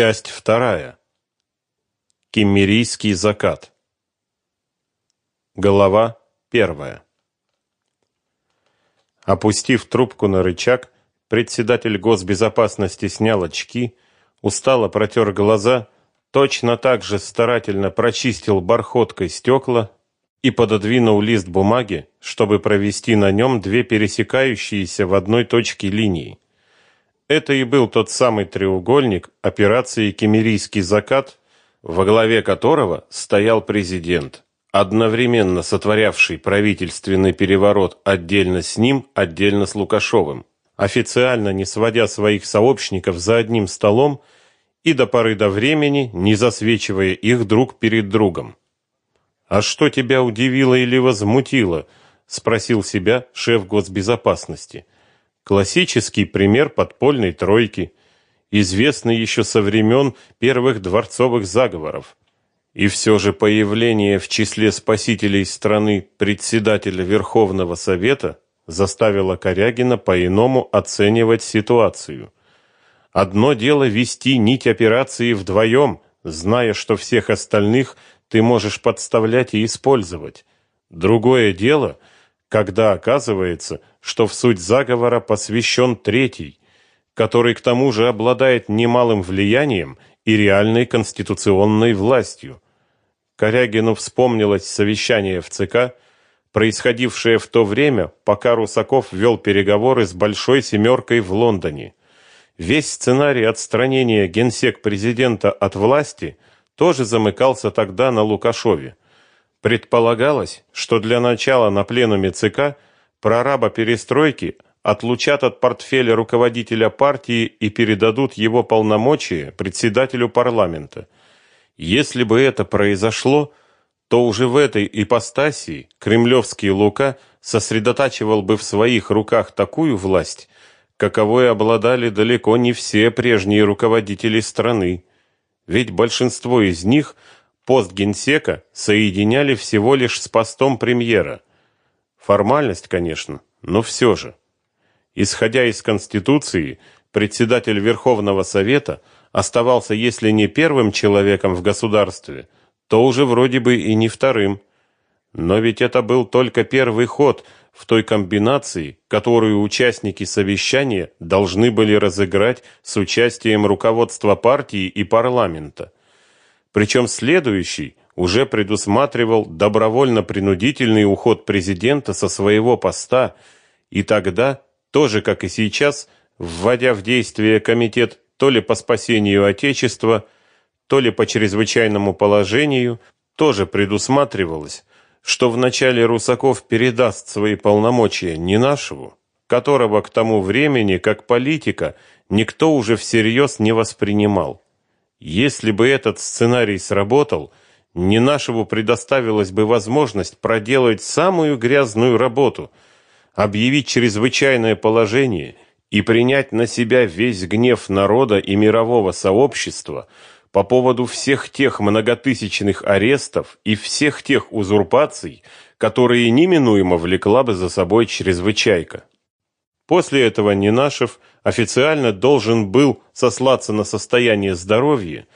Часть вторая. Киммерийский закат. Голова первая. Опустив трубку на рычаг, председатель госбезопасности снял очки, устало протер глаза, точно так же старательно прочистил бархоткой стекла и пододвинул лист бумаги, чтобы провести на нем две пересекающиеся в одной точке линии. Это и был тот самый треугольник операции Кемерийский закат, во главе которого стоял президент, одновременно сотворявший правительственный переворот отдельно с ним, отдельно с Лукашовым, официально не сводя своих сообщников за одним столом и до поры до времени не засвечивая их друг перед другом. А что тебя удивило или возмутило? спросил себя шеф госбезопасности. Классический пример подпольной тройки, известный еще со времен первых дворцовых заговоров. И все же появление в числе спасителей страны председателя Верховного Совета заставило Корягина по-иному оценивать ситуацию. Одно дело вести нить операции вдвоем, зная, что всех остальных ты можешь подставлять и использовать. Другое дело — когда оказывается, что в суть заговора посвящен третий, который к тому же обладает немалым влиянием и реальной конституционной властью. Корягину вспомнилось совещание в ЦК, происходившее в то время, пока Русаков вел переговоры с Большой семеркой в Лондоне. Весь сценарий отстранения генсек президента от власти тоже замыкался тогда на Лукашове. Предполагалось, что для начала на пленуме ЦК прораба перестройки отлучат от портфеля руководителя партии и передадут его полномочия председателю парламента. Если бы это произошло, то уже в этой ипостаси кремлевский Лука сосредотачивал бы в своих руках такую власть, каковой обладали далеко не все прежние руководители страны. Ведь большинство из них – пост генсека соединяли всего лишь с постом премьера. Формальность, конечно, но все же. Исходя из Конституции, председатель Верховного Совета оставался, если не первым человеком в государстве, то уже вроде бы и не вторым. Но ведь это был только первый ход в той комбинации, которую участники совещания должны были разыграть с участием руководства партии и парламента. Причем следующий уже предусматривал добровольно-принудительный уход президента со своего поста, и тогда, тоже как и сейчас, вводя в действие комитет то ли по спасению Отечества, то ли по чрезвычайному положению, тоже предусматривалось, что вначале Русаков передаст свои полномочия не нашему, которого к тому времени, как политика, никто уже всерьез не воспринимал. Если бы этот сценарий сработал, не нашему предоставилась бы возможность проделать самую грязную работу, объявить чрезвычайное положение и принять на себя весь гнев народа и мирового сообщества по поводу всех тех многотысячных арестов и всех тех узурпаций, которые неминуемо влекла бы за собой чрезвычайка. После этого Нинашев официально должен был сослаться на состояние здоровья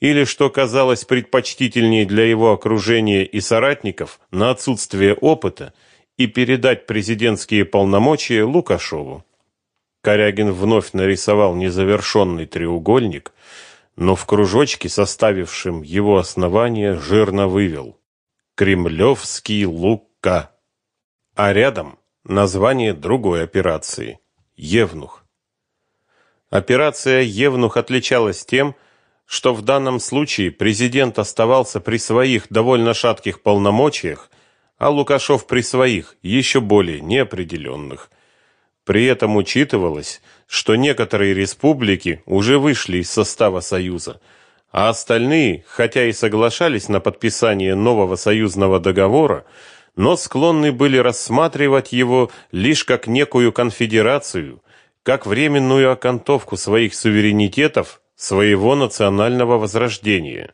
или, что казалось предпочтительнее для его окружения и соратников, на отсутствие опыта и передать президентские полномочия Лукашову. Корягин вновь нарисовал незавершенный треугольник, но в кружочке, составившем его основание, жирно вывел «Кремлевский Лука». А рядом Название другой операции Евнух. Операция Евнух отличалась тем, что в данном случае президент оставался при своих довольно шатких полномочиях, а Лукашов при своих, еще более неопределенных. При этом учитывалось, что некоторые республики уже вышли из состава Союза, а остальные, хотя и соглашались на подписание нового союзного договора, но склонны были рассматривать его лишь как некую конфедерацию, как временную окантовку своих суверенитетов, своего национального возрождения.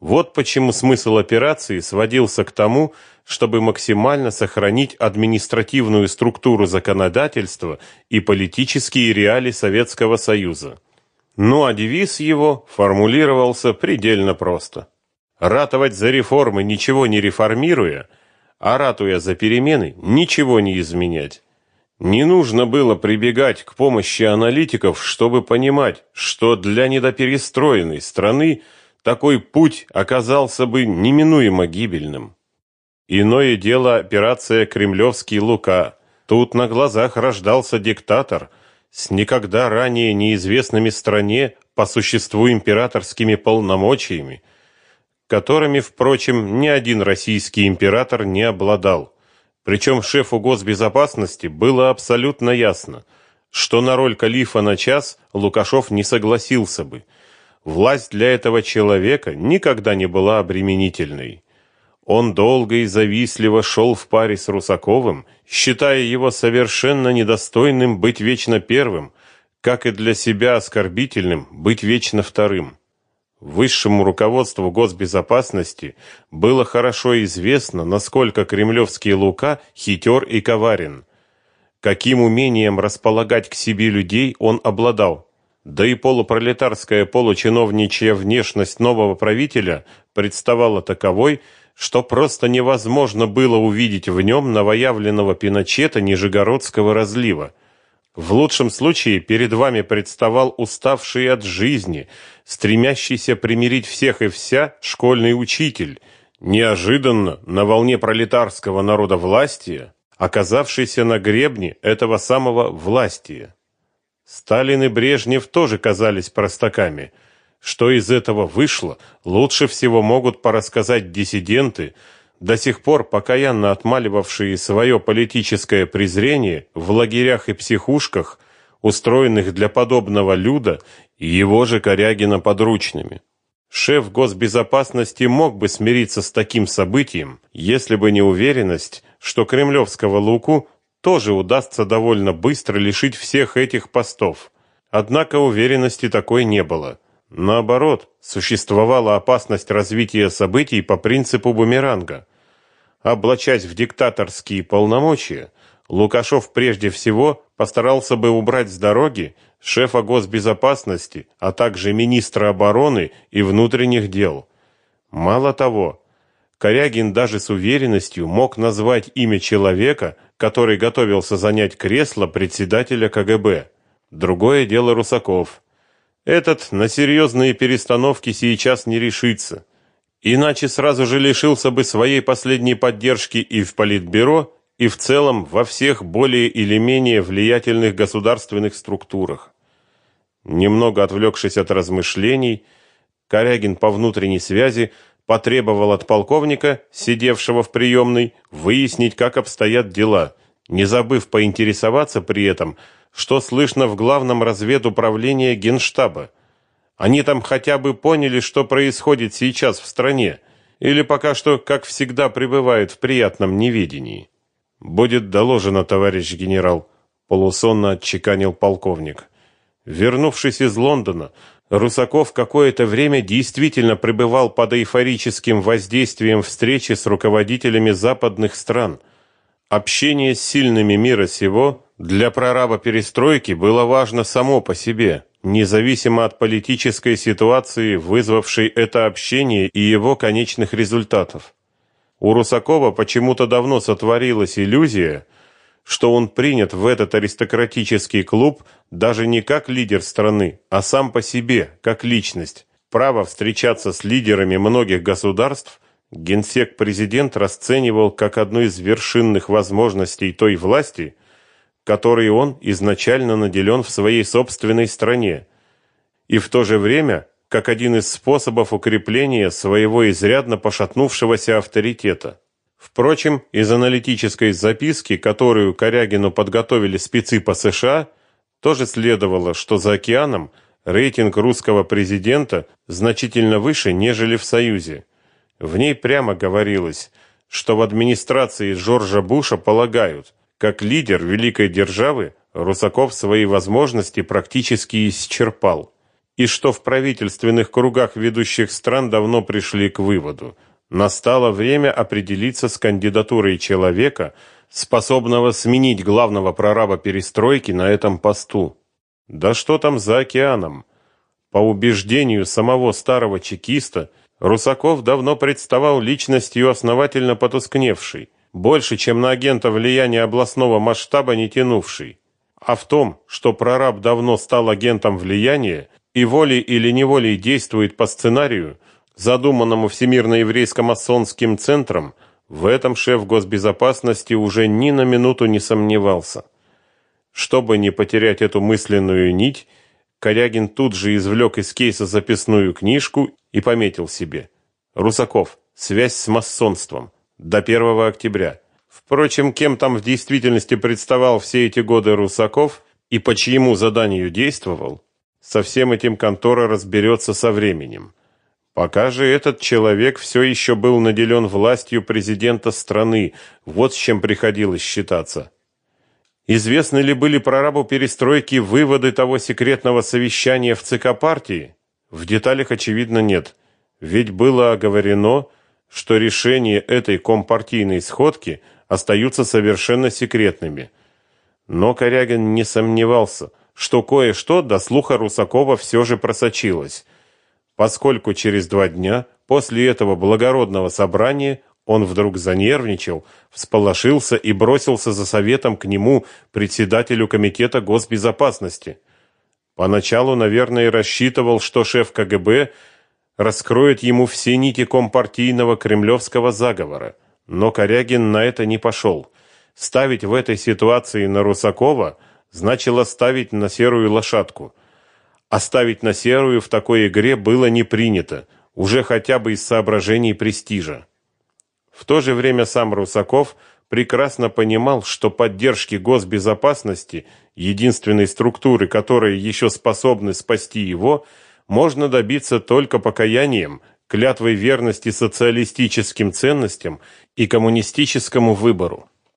Вот почему смысл операции сводился к тому, чтобы максимально сохранить административную структуру законодательства и политические реалии Советского Союза. Ну а девиз его формулировался предельно просто. Ратовать за реформы, ничего не реформируя, а ратуя за перемены, ничего не изменять. Не нужно было прибегать к помощи аналитиков, чтобы понимать, что для недоперестроенной страны такой путь оказался бы неминуемо гибельным. Иное дело операция «Кремлевский Лука». Тут на глазах рождался диктатор с никогда ранее неизвестными стране по существу императорскими полномочиями, которыми, впрочем, ни один российский император не обладал. Причем шефу госбезопасности было абсолютно ясно, что на роль калифа на час Лукашов не согласился бы. Власть для этого человека никогда не была обременительной. Он долго и завистливо шел в паре с Русаковым, считая его совершенно недостойным быть вечно первым, как и для себя оскорбительным быть вечно вторым. Высшему руководству госбезопасности было хорошо известно, насколько кремлевский Лука хитер и коварен. Каким умением располагать к себе людей он обладал. Да и полупролетарская получиновничья внешность нового правителя представала таковой, что просто невозможно было увидеть в нем новоявленного Пиночета Нижегородского разлива. В лучшем случае перед вами представал уставший от жизни, стремящийся примирить всех и вся школьный учитель, неожиданно на волне пролетарского народа власти, оказавшийся на гребне этого самого властия. Сталин и Брежнев тоже казались простаками – что из этого вышло, лучше всего могут порассказать диссиденты, до сих пор покаянно отмаливавшие свое политическое презрение в лагерях и психушках, устроенных для подобного люда, и его же Корягина подручными. Шеф госбезопасности мог бы смириться с таким событием, если бы не уверенность, что кремлевского Луку тоже удастся довольно быстро лишить всех этих постов. Однако уверенности такой не было. Наоборот, существовала опасность развития событий по принципу бумеранга. Облачаясь в диктаторские полномочия, Лукашов прежде всего постарался бы убрать с дороги шефа госбезопасности, а также министра обороны и внутренних дел. Мало того, Корягин даже с уверенностью мог назвать имя человека, который готовился занять кресло председателя КГБ. Другое дело Русаков. Этот на серьезные перестановки сейчас не решится. Иначе сразу же лишился бы своей последней поддержки и в Политбюро, и в целом во всех более или менее влиятельных государственных структурах. Немного отвлекшись от размышлений, Корягин по внутренней связи потребовал от полковника, сидевшего в приемной, выяснить, как обстоят дела, не забыв поинтересоваться при этом – что слышно в главном разведуправлении Генштаба. Они там хотя бы поняли, что происходит сейчас в стране, или пока что, как всегда, пребывают в приятном неведении. Будет доложено, товарищ генерал, полусонно отчеканил полковник. Вернувшись из Лондона, Русаков какое-то время действительно пребывал под эйфорическим воздействием встречи с руководителями западных стран. Общение с сильными мира сего для прораба перестройки было важно само по себе, независимо от политической ситуации, вызвавшей это общение и его конечных результатов. У Русакова почему-то давно сотворилась иллюзия, что он принят в этот аристократический клуб даже не как лидер страны, а сам по себе, как личность. Право встречаться с лидерами многих государств генсек-президент расценивал как одну из вершинных возможностей той власти, которой он изначально наделен в своей собственной стране, и в то же время как один из способов укрепления своего изрядно пошатнувшегося авторитета. Впрочем, из аналитической записки, которую Корягину подготовили спецы по США, тоже следовало, что за океаном рейтинг русского президента значительно выше, нежели в Союзе. В ней прямо говорилось, что в администрации Джорджа Буша полагают, как лидер великой державы Русаков свои возможности практически исчерпал, и что в правительственных кругах ведущих стран давно пришли к выводу: настало время определиться с кандидатурой человека, способного сменить главного прораба перестройки на этом посту. Да что там за океаном? По убеждению самого старого чекиста, Русаков давно представал личностью основательно потускневшей, больше, чем на агента влияния областного масштаба не тянувший. А в том, что прораб давно стал агентом влияния и волей или неволей действует по сценарию, задуманному Всемирно-еврейско-масонским центром, в этом шеф госбезопасности уже ни на минуту не сомневался. Чтобы не потерять эту мысленную нить, Корягин тут же извлек из кейса записную книжку и пометил себе: Русаков. Связь с масонством до 1 октября. Впрочем, кем там в действительности представал все эти годы Русаков и по чьему заданию действовал, со всем этим контора разберется со временем. Пока же этот человек все еще был наделен властью президента страны, вот с чем приходилось считаться. Известны ли были прорабу перестройки выводы того секретного совещания в ЦК партии? В деталях, очевидно, нет. Ведь было оговорено, что решения этой компартийной сходки остаются совершенно секретными. Но Корягин не сомневался, что кое-что до слуха Русакова все же просочилось, поскольку через два дня после этого благородного собрания он вдруг занервничал, всполошился и бросился за советом к нему, председателю комитета госбезопасности. Поначалу, наверное, рассчитывал, что шеф КГБ раскроет ему все нити компартийного кремлевского заговора, но Корягин на это не пошел. Ставить в этой ситуации на Русакова значило ставить на серую лошадку. А ставить на серую в такой игре было не принято, уже хотя бы из соображений престижа. В то же время сам Русаков прекрасно понимал, что поддержки госбезопасности, единственной структуры, которая еще способна спасти его, можно добиться только покаянием, клятвой верности социалистическим ценностям и коммунистическому выбору.